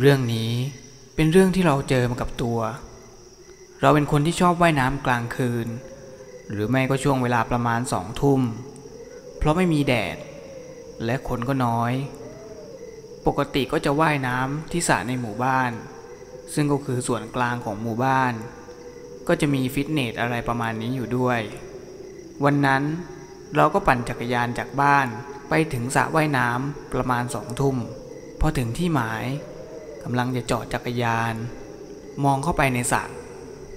เรื่องนี้เป็นเรื่องที่เราเจอมากับตัว เราเป็นคนที่ชอบว่ายน้ำกลางคืน หรือไม่ก็ช่วงเวลาประมาณสองทุ่ม เพราะไม่มีแดด และคนก็น้อย ปกติก็จะว่ายน้ำที่สระในหมู่บ้าน ซึ่งก็คือส่วนกลางของหมู่บ้าน ก็จะมีฟิตเนสอะไรประมาณนี้อยู่ด้วย วันนั้นเราก็ปั่นจักรยานจากบ้านไปถึงสระว่ายน้ำประมาณสองทุ่มพอถึงที่หมาย กำลังจะจอดจักรยาน มองเข้าไปในสระ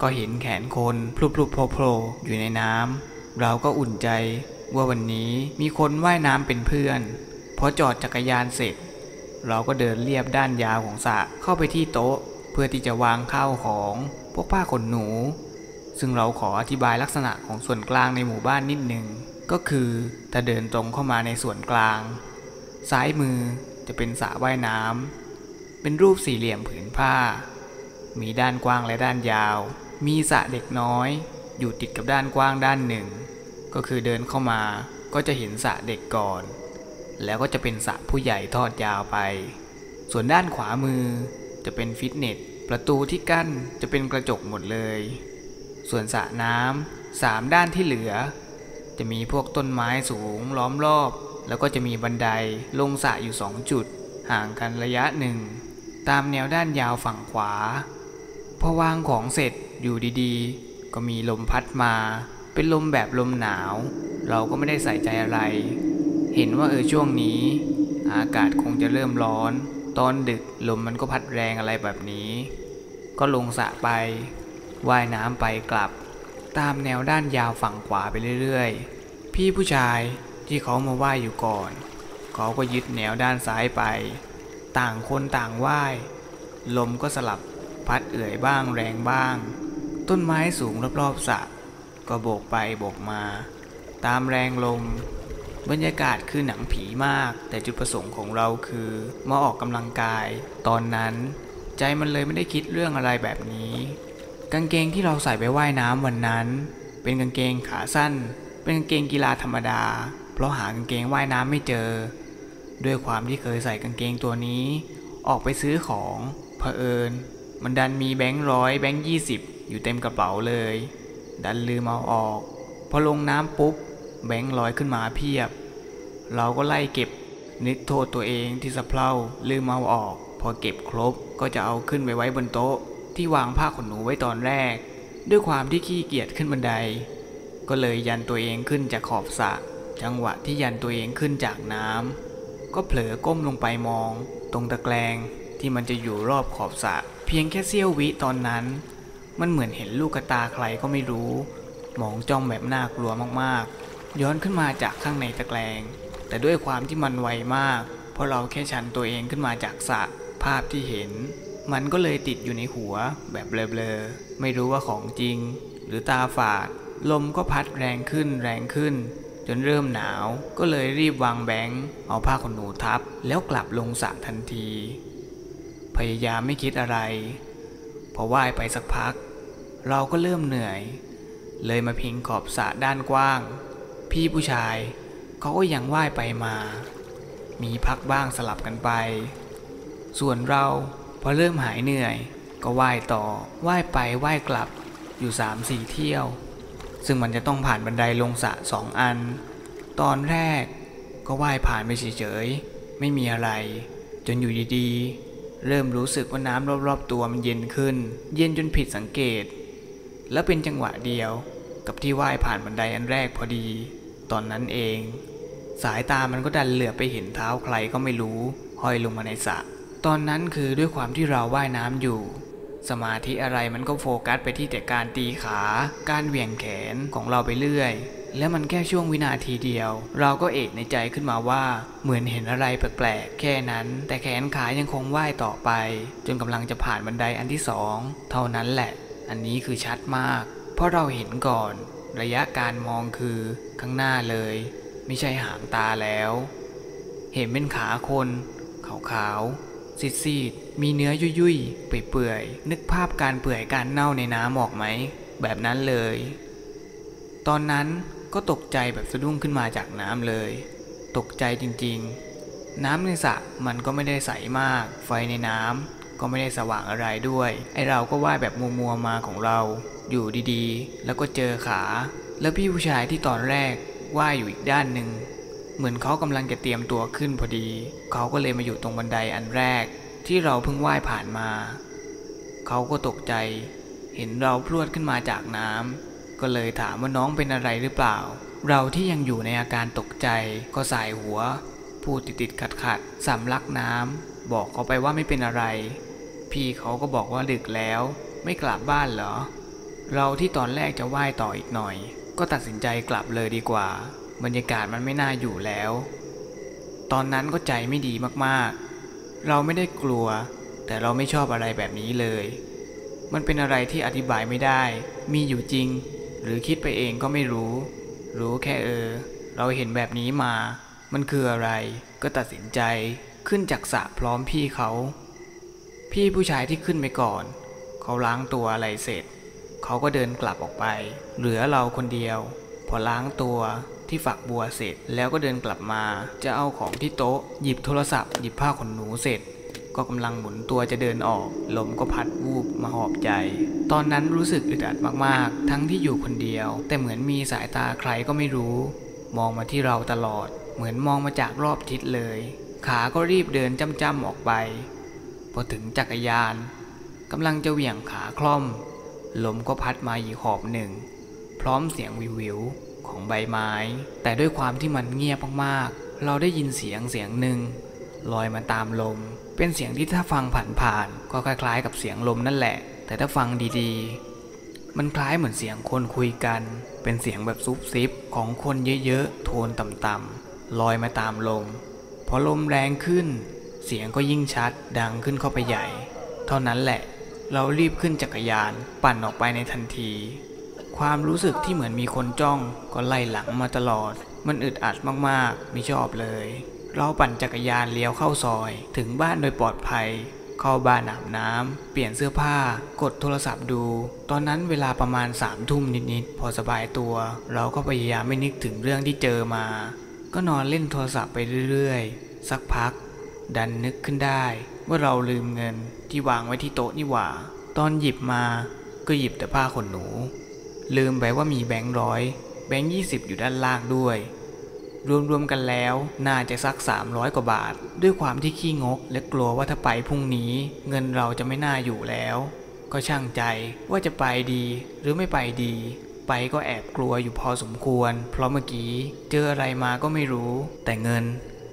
ก็เห็นแขนคนพลุบๆโผล่อยู่ในน้ำเราก็อุ่นใจ ว่าวันนี้มีคนว่ายน้ำเป็นเพื่อนพอจอดจักรยานเสร็จ เราก็เดินเลียบด้านยาวของสระเข้าไปที่โต๊ะ เพื่อที่จะวางข้าวของพวกผ้าขนหนู ซึ่งเราขออธิบายลักษณะของส่วนกลางในหมู่บ้านนิดหนึ่งก็คือถ้าเดินตรงเข้ามาในส่วนกลาง ซ้ายมือจะเป็นสระว่ายน้ำ เป็นรูปสี่เหลี่ยมผืนผ้า มีด้านกว้างและด้านยาว มีสระเด็กน้อย อยู่ติดกับด้านกว้างด้านหนึ่ง ก็คือเดินเข้ามาก็จะเห็นสระเด็กก่อน แล้วก็จะเป็นสระผู้ใหญ่ทอดยาวไป ส่วนด้านขวามือจะเป็นฟิตเนส ประตูที่กั้นจะเป็นกระจกหมดเลย ส่วนสระน้ำสามด้านที่เหลือ จะมีพวกต้นไม้สูงล้อมรอบ แล้วก็จะมีบันไดลงสระอยู่สองจุด ห่างกันระยะหนึ่ง ตามแนวด้านยาวฝั่งขวา พอวางของเสร็จอยู่ดีๆ ก็มีลมพัดมา เป็นลมแบบลมหนาว เราก็ไม่ได้ใส่ใจอะไร เห็นว่าเออช่วงนี้ อากาศคงจะเริ่มร้อน ตอนดึกลมมันก็พัดแรงอะไรแบบนี้ ก็ลงสระไป ว่ายน้ำไปกลับ ตามแนวด้านยาวฝั่งขวาไปเรื่อยๆ พี่ผู้ชายที่เขามาว่ายอยู่ก่อน เขาก็ยึดแนวด้านซ้ายไป ต่างคนต่างว่าย ลมก็สลับพัดเอื่อยบ้างแรงบ้าง ต้นไม้สูงรอบๆสระก็โบกไปโบกมา ตามแรงลม บรรยากาศคือหนังผีมาก แต่จุดประสงค์ของเราคือมาออกกำลังกาย ตอนนั้น ใจมันเลยไม่ได้คิดเรื่องอะไรแบบนี้ กางเกงที่เราใส่ไปว่ายน้ำวันนั้น เป็นกางเกงขาสั้น เป็นกางเกงกีฬาธรรมดา เพราะหากางเกงว่ายน้ำไม่เจอ ด้วยความที่เคยใส่กางเกงตัวนี้ ออกไปซื้อของเผอิญ มันดันมีแบงค์ร้อยแบงค์ยี่สิบอยู่เต็มกระเป๋าเลย ดันลืมเอาออก พอลงน้ำปุ๊บ แบงค์ร้อยขึ้นมาเพียบ เราก็ไล่เก็บ นึกโทษตัวเองที่สะเพร่าลืมเอาออก พอเก็บครบก็จะเอาขึ้นไปไว้บนโต๊ะ ที่วางผ้าขนหนูไว้ตอนแรก ด้วยความที่ขี้เกียจขึ้นบันได ก็เลยยันตัวเองขึ้นจากขอบสระจังหวะที่ยันตัวเองขึ้นจากน้ำ ก็เผลอก้มลงไปมอง ตรงตะแกรงที่มันจะอยู่รอบขอบสระเพียงแค่เสี้ยววิตอนนั้น มันเหมือนเห็นลูกตาใครก็ไม่รู้ มองจ้องแบบน่ากลัวมากๆ ย้อนขึ้นมาจากข้างในตะแกรงแต่ด้วยความที่มันไวมาก เพราะเราแค่ชันตัวเองขึ้นมาจากสระภาพที่เห็น มันก็เลยติดอยู่ในหัวแบบเบลอๆไม่รู้ว่าของจริง หรือตาฝาด ลมก็พัดแรงขึ้นแรงขึ้น จนเริ่มหนาวก็เลยรีบวางแบงค์เอาผ้าขนหนูทับ แล้วกลับลงสระทันที พยายามไม่คิดอะไร พอว่ายไปสักพัก เราก็เริ่มเหนื่อย เลยมาพิงขอบสระด้านกว้าง พี่ผู้ชายเขาก็ยังว่ายไปมา มีพักบ้างสลับกันไป ส่วนเราพอเริ่มหายเหนื่อย ก็ว่ายต่อว่ายไปว่ายกลับอยู่สามสี่เที่ยว ซึ่งมันจะต้องผ่านบันไดลงสระสองอัน ตอนแรกก็ว่ายผ่านไปเฉยๆ ไม่มีอะไร จนอยู่ดีๆ เริ่มรู้สึกว่าน้ำรอบๆตัวมันเย็นขึ้น เย็นจนผิดสังเกต และเป็นจังหวะเดียวกับที่ว่ายผ่านบันไดอันแรกพอดี ตอนนั้นเอง สายตามันก็ดันเหลือบไปเห็นเท้าใครก็ไม่รู้ห้อยลงมาในสระตอนนั้นคือด้วยความที่เราว่ายน้ำอยู่ สมาธิอะไรมันก็โฟกัสไปที่แต่การตีขา การเหวี่ยงแขนของเราไปเรื่อย แล้วมันแค่ช่วงวินาทีเดียว เราก็เอกในใจขึ้นมาว่า เหมือนเห็นอะไรแปลกๆแค่นั้น แต่แขนขายังคงว่ายต่อไป จนกำลังจะผ่านบันไดอันที่สองเท่านั้นแหละ อันนี้คือชัดมาก เพราะเราเห็นก่อน ระยะการมองคือข้างหน้าเลย ไม่ใช่หางตาแล้ว เห็นเป็นขาคนขาวๆ ซีดๆ มีเนื้อยุ่ยๆ เปื่อยๆ นึกภาพการเปื่อยการเน่าในน้ำออกไหม แบบนั้นเลย ตอนนั้นก็ตกใจแบบสะดุ้งขึ้นมาจากน้ำเลย ตกใจจริงๆ น้ำในสระมันก็ไม่ได้ใสมาก ไฟในน้ำก็ไม่ได้สว่างอะไรด้วย ไอเราก็ว่ายแบบมัวๆมาของเรา อยู่ดีๆ แล้วก็เจอขา แล้วพี่ผู้ชายที่ตอนแรกว่ายอยู่อีกด้านหนึ่ง เหมือนเขากำลังจะเตรียมตัวขึ้นพอดี เขาก็เลยมาอยู่ตรงบันไดอันแรก ที่เราเพิ่งว่ายผ่านมา เขาก็ตกใจ เห็นเราพรวดขึ้นมาจากน้ำก็เลยถามว่าน้องเป็นอะไรหรือเปล่า เราที่ยังอยู่ในอาการตกใจ ก็สายหัว พูดติดติดขัดขัดๆสำลักน้ำบอกเขาไปว่าไม่เป็นอะไร พี่เขาก็บอกว่าดึกแล้ว ไม่กลับบ้านเหรอ เราที่ตอนแรกจะว่ายต่ออีกหน่อย ก็ตัดสินใจกลับเลยดีกว่า บรรยากาศมันไม่น่าอยู่แล้ว ตอนนั้นก็ใจไม่ดีมากๆ เราไม่ได้กลัว แต่เราไม่ชอบอะไรแบบนี้เลย มันเป็นอะไรที่อธิบายไม่ได้ มีอยู่จริง หรือคิดไปเองก็ไม่รู้ รู้แค่เออ เราเห็นแบบนี้มา มันคืออะไรก็ตัดสินใจขึ้นจากสระพร้อมพี่เขา พี่ผู้ชายที่ขึ้นไปก่อน เขาล้างตัวอะไรเสร็จ เขาก็เดินกลับออกไป เหลือเราคนเดียว พอล้างตัว ที่ฝักบัวเสร็จ แล้วก็เดินกลับมา จะเอาของที่โต๊ะ หยิบโทรศัพท์ หยิบผ้าขนหนูเสร็จ ก็กำลังหมุนตัวจะเดินออก ลมก็พัดวูบมาหอบใจ ตอนนั้นรู้สึกอึดอัดมากๆ ทั้งที่อยู่คนเดียว แต่เหมือนมีสายตาใครก็ไม่รู้ มองมาที่เราตลอด เหมือนมองมาจากรอบทิศเลย ขาก็รีบเดินจ้ำๆออกไป พอถึงจักรยานกำลังจะเหวี่ยงขาคล่อม ลมก็พัดมาอีกหอบหนึ่ง พร้อมเสียงวิววิว ของใบไม้ แต่ด้วยความที่มันเงียบมากๆ เราได้ยินเสียงเสียงหนึ่งลอยมาตามลม เป็นเสียงที่ถ้าฟังผ่านๆก็คล้ายๆ กับเสียงลมนั่นแหละ แต่ถ้าฟังดีๆ มันคล้ายเหมือนเสียงคนคุยกัน เป็นเสียงแบบซุบซิบของคนเยอะๆ โทนต่ำๆลอยมาตามลม พอลมแรงขึ้น เสียงก็ยิ่งชัดดังขึ้นเข้าไปใหญ่ เท่านั้นแหละ เรารีบขึ้นจักรยานปั่นออกไปในทันที ความรู้สึกที่เหมือนมีคนจ้องก็ไล่หลังมาตลอด มันอึดอัดมากๆ ไม่ชอบเลย เราปั่นจักรยานเลี้ยวเข้าซอย ถึงบ้านโดยปลอดภัย เข้าบ้านอาบน้ำ เปลี่ยนเสื้อผ้า กดโทรศัพท์ดู ตอนนั้นเวลาประมาณสามทุ่มนิดๆ พอสบายตัว เราก็พยายามไม่นึกถึงเรื่องที่เจอมา ก็นอนเล่นโทรศัพท์ไปเรื่อยๆ สักพัก ดันนึกขึ้นได้ ว่าเราลืมเงินที่วางไว้ที่โต๊ะนี่หว่า ตอนหยิบมาก็หยิบแต่ผ้าขนหนู ลืมไปว่ามีแบงค์ร้อยแบงค์ยี่สิบอยู่ด้านล่างด้วย รวมๆกันแล้วน่าจะสัก 300 กว่าบาท ด้วยความที่ขี้งก และกลัวว่าถ้าไปพรุ่งนี้ เงินเราจะไม่น่าอยู่แล้ว ก็ช่างใจว่าจะไปดีหรือไม่ไปดี ไปก็แอบกลัวอยู่พอสมควร เพราะเมื่อกี้เจออะไรมาก็ไม่รู้ แต่เงิน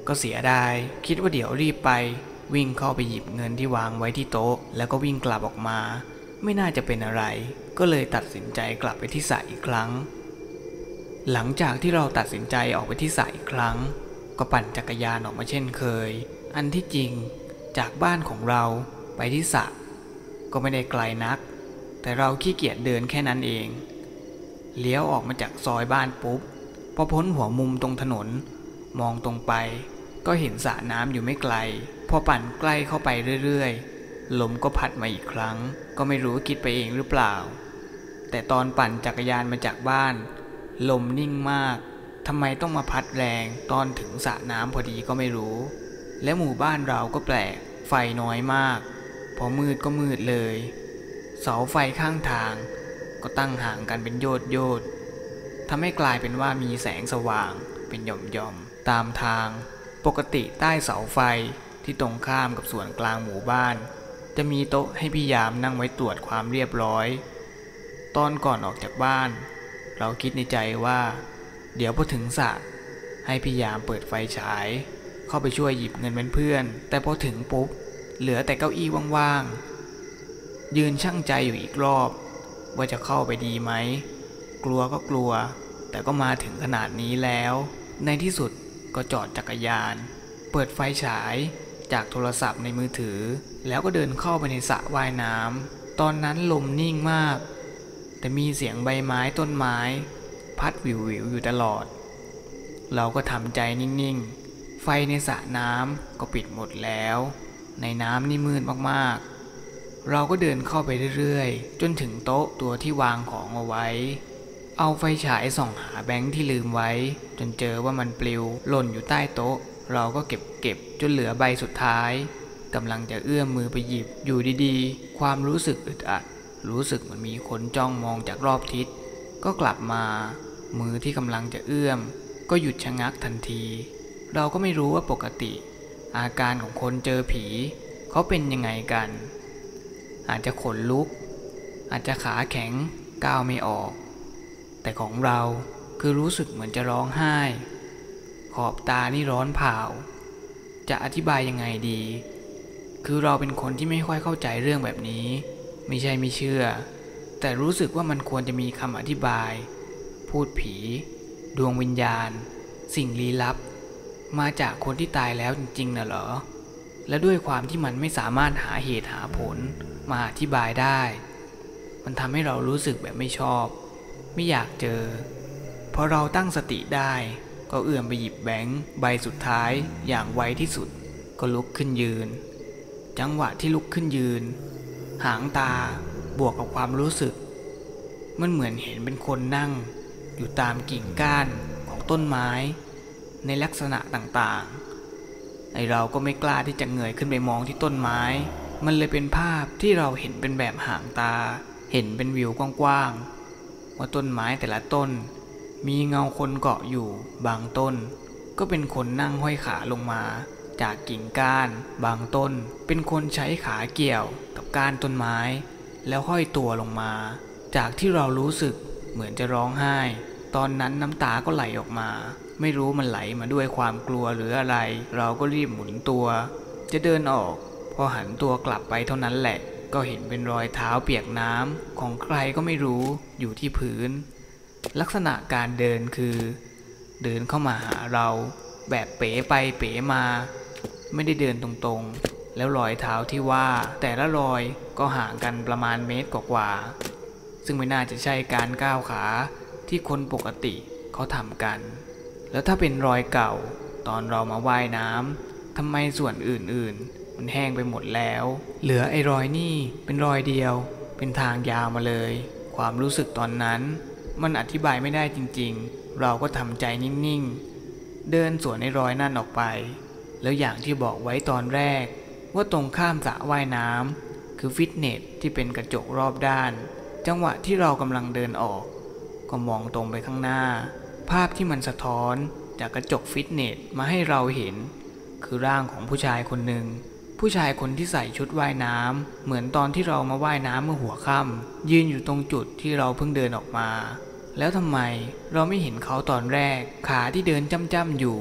ก็เสียดายคิดว่าเดี๋ยวรีบไป วิ่งเข้าไปหยิบเงินที่วางไว้ที่โต๊ะ แล้วก็วิ่งกลับออกมา ไม่น่าจะเป็นอะไร ก็เลยตัดสินใจกลับไปที่สระอีกครั้ง หลังจากที่เราตัดสินใจออกไปที่สระอีกครั้ง ก็ปั่นจักรยานออกมาเช่นเคย อันที่จริงจากบ้านของเราไปที่สระก็ไม่ได้ไกลนัก แต่เราขี้เกียจเดินแค่นั้นเอง เลี้ยวออกมาจากซอยบ้านปุ๊บพอพ้นหัวมุมตรงถนน มองตรงไป ก็เห็นสระน้ำอยู่ไม่ไกล พอปั่นใกล้เข้าไปเรื่อยๆ ลมก็พัดมาอีกครั้ง ก็ไม่รู้คิดไปเองหรือเปล่า แต่ตอนปั่นจักรยานมาจากบ้าน ลมนิ่งมากทำไมต้องมาพัดแรงตอนถึงสระน้ำพอดีก็ไม่รู้ และหมู่บ้านเราก็แปลก ไฟน้อยมาก พอมืดก็มืดเลย เสาไฟข้างทาง ก็ตั้งห่างกันเป็นโยดโยดทำให้กลายเป็นว่ามีแสงสว่างเป็นหย่อมๆตามทาง ปกติใต้เสาไฟที่ตรงข้ามกับส่วนกลางหมู่บ้าน จะมีโต๊ะให้พี่ยามนั่งไว้ตรวจความเรียบร้อย ตอนก่อนออกจากบ้าน เราคิดในใจว่า เดี๋ยวพอถึงสระให้พี่ยามเปิดไฟฉาย เข้าไปช่วยหยิบเงินเป็นเพื่อน แต่พอถึงปุ๊บ เหลือแต่เก้าอี้ว่างๆ ยืนช่างใจอยู่อีกรอบ ว่าจะเข้าไปดีไหม กลัวก็กลัว แต่ก็มาถึงขนาดนี้แล้ว ในที่สุดก็จอดจักรยาน เปิดไฟฉายจากโทรศัพท์ในมือถือ แล้วก็เดินเข้าไปในสระว่ายน้ำตอนนั้นลมนิ่งมาก แต่มีเสียงใบไม้ต้นไม้ พัดวิววิวอยู่ตลอด เราก็ทำใจนิ่งๆ ไฟในสระน้ำก็ปิดหมดแล้ว ในน้ำนี่มืดมากๆ เราก็เดินเข้าไปเรื่อยๆ จนถึงโต๊ะตัวที่วางของเอาไว้ เอาไฟฉายส่องหาแบงค์ที่ลืมไว้ จนเจอว่ามันปลิวหล่นอยู่ใต้โต๊ะ เราก็เก็บเก็บจนเหลือใบสุดท้าย กำลังจะเอื้อมมือไปหยิบอยู่ดีๆ ความรู้สึกอึดอัด รู้สึกเหมือนมีคนจ้องมองจากรอบทิศ ก็กลับมา มือที่กำลังจะเอื้อม ก็หยุดชะงักทันที เราก็ไม่รู้ว่าปกติ อาการของคนเจอผี เขาเป็นยังไงกัน อาจจะขนลุก อาจจะขาแข็งก้าวไม่ออก แต่ของเราคือรู้สึกเหมือนจะร้องไห้ ขอบตานี่ร้อนเผาจะอธิบายยังไงดี คือเราเป็นคนที่ไม่ค่อยเข้าใจเรื่องแบบนี้ ไม่ใช่ไม่เชื่อ แต่รู้สึกว่ามันควรจะมีคำอธิบาย พูดผี ดวงวิญญาณ สิ่งลี้ลับ มาจากคนที่ตายแล้วจริงๆน่ะเหรอ และด้วยความที่มันไม่สามารถหาเหตุหาผลมาอธิบายได้ มันทำให้เรารู้สึกแบบไม่ชอบ ไม่อยากเจอพอเราตั้งสติได้ก็เอื้อมไปหยิบแบงค์ใบสุดท้ายอย่างไวที่สุด ก็ลุกขึ้นยืน จังหวะที่ลุกขึ้นยืน หางตาบวกกับความรู้สึก มันเหมือนเห็นเป็นคนนั่ง อยู่ตามกิ่งก้านของต้นไม้ ในลักษณะต่างๆ ไอเราก็ไม่กล้าที่จะเงยขึ้นไปมองที่ต้นไม้ มันเลยเป็นภาพที่เราเห็นเป็นแบบหางตา เห็นเป็นวิวกว้างๆ ว่าต้นไม้แต่ละต้น มีเงาคนเกาะอยู่บางต้น ก็เป็นคนนั่งห้อยขาลงมา จากกิ่งก้าน บางต้นเป็นคนใช้ขาเกี่ยวกับก้านต้นไม้ แล้วห้อยตัวลงมา จากที่เรารู้สึกเหมือนจะร้องไห้ ตอนนั้นน้ำตาก็ไหลออกมา ไม่รู้มันไหลมาด้วยความกลัวหรืออะไร เราก็รีบหมุนตัว จะเดินออก พอหันตัวกลับไปเท่านั้นแหละ ก็เห็นเป็นรอยเท้าเปียกน้ำของใครก็ไม่รู้อยู่ที่พื้น ลักษณะการเดินคือ เดินเข้ามาหาเราแบบเป๋ไปเป๋มา ไม่ได้เดินตรงๆ แล้วรอยเท้าที่ว่าแต่ละรอยก็ห่างกันประมาณเมตรกว่าๆซึ่งไม่น่าจะใช่การก้าวขาที่คนปกติเขาทำกัน แล้วถ้าเป็นรอยเก่า ตอนเรามาว่ายน้ำทำไมส่วนอื่นๆ มันแห้งไปหมดแล้ว เหลือไอ้รอยนี่เป็นรอยเดียว เป็นทางยาวมาเลย ความรู้สึกตอนนั้น มันอธิบายไม่ได้จริงๆ เราก็ทำใจนิ่งๆ เดินสวนในรอยนั่นออกไป แล้วอย่างที่บอกไว้ตอนแรก ว่าตรงข้ามสระว่ายน้ำคือฟิตเนสที่เป็นกระจกรอบด้าน จังหวะที่เรากำลังเดินออก ก็มองตรงไปข้างหน้า ภาพที่มันสะท้อนจากกระจกฟิตเนสมาให้เราเห็น คือร่างของผู้ชายคนหนึ่งผู้ชายคนที่ใส่ชุดว่ายน้ำเหมือนตอนที่เรามาว่ายน้ำเมื่อหัวค่ำยืนอยู่ตรงจุดที่เราเพิ่งเดินออกมา แล้วทำไมเราไม่เห็นเขาตอนแรก ขาที่เดินจ้ำๆอยู่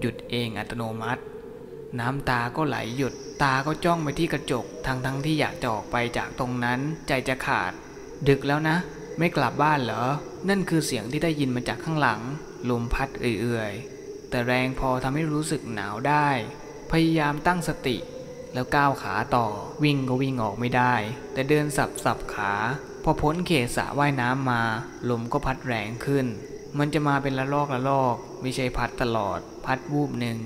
หยุดเองอัตโนมัติ น้ำตาก็ไหลหยุด ตาก็จ้องไปที่กระจก ทั้งทั้งที่อยากจะออกไปจากตรงนั้น ใจจะขาด ดึกแล้วนะ ไม่กลับบ้านเหรอ นั่นคือเสียงที่ได้ยินมาจากข้างหลัง ลมพัดเอื่อยๆ แต่แรงพอทำให้รู้สึกหนาวได้ พยายามตั้งสติ แล้วก้าวขาต่อ วิ่งก็วิ่งออกไม่ได้ แต่เดินสับสับขา พอพ้นเขตสระว่ายน้ำมา ลมก็พัดแรงขึ้น มันจะมาเป็นละลอกละลอก ไม่ใช่พัดตลอด พัดวูบหนึ่ง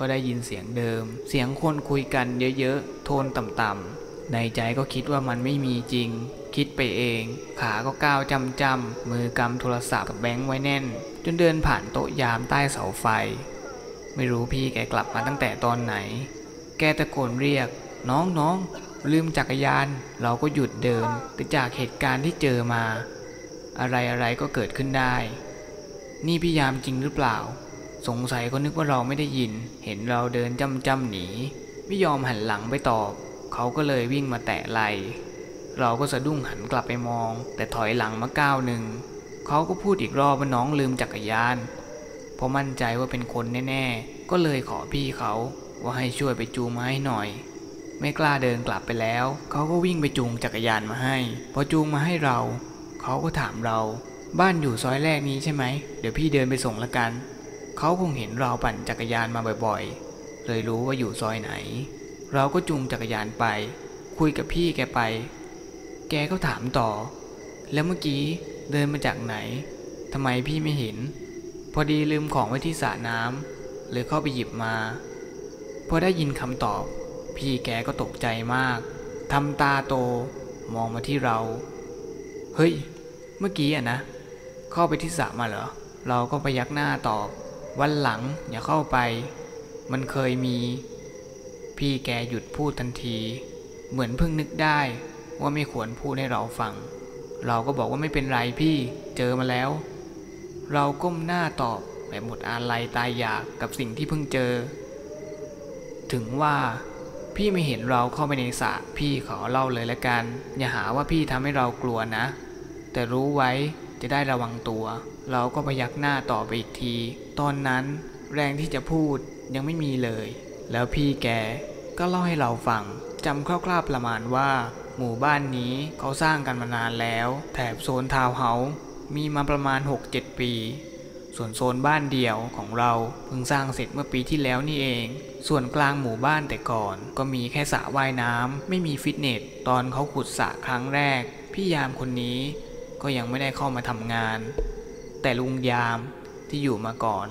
ก็ได้ยินเสียงเดิม เสียงคนคุยกันเยอะๆ โทนต่ำๆ ในใจก็คิดว่ามันไม่มีจริง คิดไปเอง ขาก็ก้าวจำจำๆมือกำโทรศัพท์กับแบงค์ไว้แน่น จนเดินผ่านโต๊ะยามใต้เสาไฟ ไม่รู้พี่แกกลับมาตั้งแต่ตอนไหน แกตะโกนเรียก น้องน้องลืมจักรยาน เราก็หยุดเดินแต่จากเหตุการณ์ที่เจอมา อะไรอะไรก็เกิดขึ้นได้ นี่พี่ยามจริงหรือเปล่า สงสัยก็นึกว่าเราไม่ได้ยิน เห็นเราเดินจำจำหนี ไม่ยอมหันหลังไปตอบ เขาก็เลยวิ่งมาแตะไหลเราก็สะดุ้งหันกลับไปมอง แต่ถอยหลังมาก้าวหนึ่งเขาก็พูดอีกรอบว่าน้องลืมจักรยานเพราะมั่นใจว่าเป็นคนแน่ๆ ก็เลยขอพี่เขาว่าให้ช่วยไปจูงมาให้หน่อย ไม่กล้าเดินกลับไปแล้ว เขาก็วิ่งไปจูงจักรยานมาให้ พอจูงมาให้เรา เขาก็ถามเรา บ้านอยู่ซอยแรกนี้ใช่ไหม เดี๋ยวพี่เดินไปส่งละกัน เขาคงเห็นเราปั่นจักรยานมาบ่อยๆ เลยรู้ว่าอยู่ซอยไหน เราก็จูงจักรยานไป คุยกับพี่แกไป แกก็ถามต่อ แล้วเมื่อกี้เดินมาจากไหนทำไมพี่ไม่เห็น พอดีลืมของไว้ที่สระน้ำเลยเข้าไปหยิบมา พอได้ยินคำตอบ พี่แกก็ตกใจมากทำตาโต มองมาที่เรา เฮ้ย เมื่อกี้อะนะ เข้าไปที่สระมาเหรอ เราก็พยักหน้าตอบ วันหลังอย่าเข้าไป มันเคยมี พี่แกหยุดพูดทันที เหมือนเพิ่งนึกได้ว่าไม่ควรพูดให้เราฟัง เราก็บอกว่าไม่เป็นไรพี่เจอมาแล้ว เราก้มหน้าตอบแบบหมดอาลัยตายอยากกับสิ่งที่เพิ่งเจอ ถึงว่าพี่ไม่เห็นเราเข้าไปในสระพี่ขอเล่าเลยละกัน อย่าหาว่าพี่ทำให้เรากลัวนะ แต่รู้ไว้ จะได้ระวังตัว เราก็พยักหน้าต่อไปอีกที ตอนนั้นแรงที่จะพูดยังไม่มีเลย แล้วพี่แกก็เล่าให้เราฟังจำคร่าวๆประมาณว่า หมู่บ้านนี้เขาสร้างกันมานานแล้ว แถบโซนทาวน์เฮาส์มีมาประมาณ 6-7 ปี ส่วนโซนบ้านเดี่ยวของเราเพิ่งสร้างเสร็จเมื่อปีที่แล้วนี่เอง ส่วนกลางหมู่บ้านแต่ก่อน ก็มีแค่สระว่ายน้ำไม่มีฟิตเนส ตอนเขาขุดสระครั้งแรก พี่ยามคนนี้ ก็ยังไม่ได้เข้ามาทำงาน แต่ลุงยามที่อยู่มาก่อน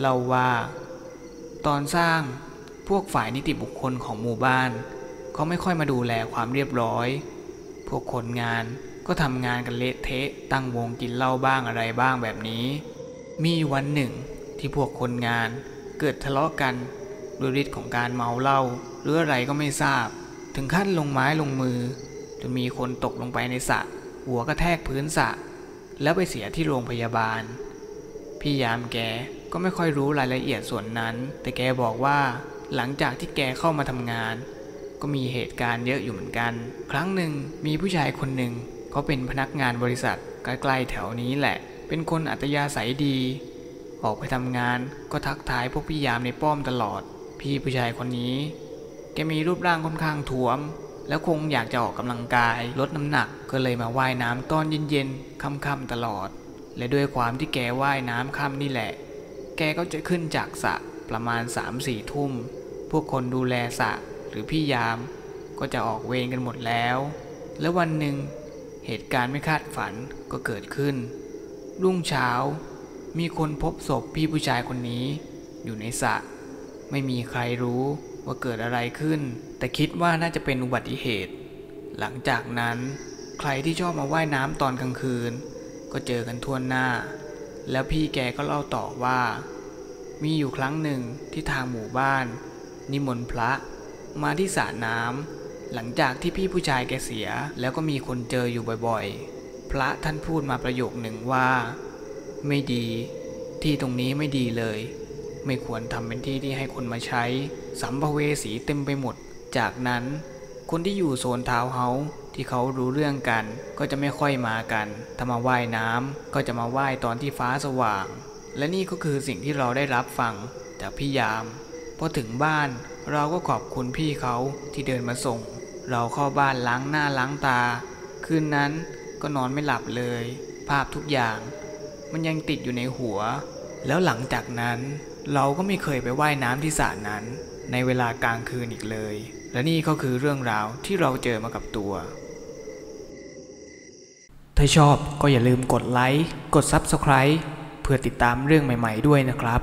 เราว่า ตอนสร้างพวกฝ่ายนิติบุคคลของหมู่บ้านเขาไม่ค่อยมาดูแลความเรียบร้อย พวกคนงานก็ทำงานกันเละเทะตั้งวงกินเหล้าบ้างอะไรบ้างแบบนี้ มีวันหนึ่งที่พวกคนงานเกิดทะเลาะกันด้วยฤทธิ์ของการเมาเหล้าหรืออะไรก็ไม่ทราบ ถึงขั้นลงไม้ลงมือจนมีคนตกลงไปในสระ หัวกระแทกพื้นสะ แล้วไปเสียที่โรงพยาบาล พี่ยามแกก็ไม่ค่อยรู้รายละเอียดส่วนนั้น แต่แกบอกว่าหลังจากที่แกเข้ามาทำงาน ก็มีเหตุการณ์เยอะอยู่เหมือนกัน ครั้งหนึ่งมีผู้ชายคนหนึ่งเขาเป็นพนักงานบริษัทใกล้ๆแถวนี้แหละ เป็นคนอัตยาศัยดี ออกไปทำงานก็ทักทายพวกพี่ยามในป้อมตลอด พี่ผู้ชายคนนี้ แกมีรูปร่างค่อนข้างท้วม แล้วคงอยากจะออกกำลังกายลดน้ำหนักก็เลยมาว่ายน้ำตอนเย็นๆค่ำๆตลอด และด้วยความที่แกว่ายน้ำค่ำนี่แหละ แกก็จะขึ้นจากสระประมาณ3 4ทุ่ม พวกคนดูแลสระหรือพี่ยาม ก็จะออกเวรกันหมดแล้ว แล้ววันหนึ่งเหตุการณ์ไม่คาดฝันก็เกิดขึ้น รุ่งเช้า มีคนพบศพพี่ผู้ชายคนนี้ อยู่ในสระไม่มีใครรู้ ว่าเกิดอะไรขึ้น แต่คิดว่าน่าจะเป็นอุบัติเหตุ หลังจากนั้น ใครที่ชอบมาว่ายน้ำตอนกลางคืน ก็เจอกันทั่วหน้า แล้วพี่แกก็เล่าต่อว่า มีอยู่ครั้งหนึ่งที่ทางหมู่บ้าน นิมนต์พระมาที่สระน้ำหลังจากที่พี่ผู้ชายแกเสีย แล้วก็มีคนเจออยู่บ่อยๆ พระท่านพูดมาประโยคหนึ่งว่า ไม่ดี ที่ตรงนี้ไม่ดีเลย ไม่ควรทำเป็นที่ที่ให้คนมาใช้ สัมภเวสีเต็มไปหมด จากนั้นคนที่อยู่โซนทาวน์เฮาส์ที่เขารู้เรื่องกัน ก็จะไม่ค่อยมากันถ้ามาว่ายน้ำก็จะมาว่ายตอนที่ฟ้าสว่าง และนี่ก็คือสิ่งที่เราได้รับฟังจากพี่ยามพอถึงบ้านเราก็ขอบคุณพี่เขาที่เดินมาส่ง เราเข้าบ้านล้างหน้าล้างตา คืนนั้นก็นอนไม่หลับเลย ภาพทุกอย่าง มันยังติดอยู่ในหัว แล้วหลังจากนั้น เราก็ไม่เคยไปว่ายน้ำที่สระนั้น ในเวลากลางคืนอีกเลย และนี่ก็คือเรื่องราวที่เราเจอมากับตัว ถ้าชอบก็อย่าลืมกดไลค์ กด Subscribe เพื่อติดตามเรื่องใหม่ ๆ ด้วยนะครับ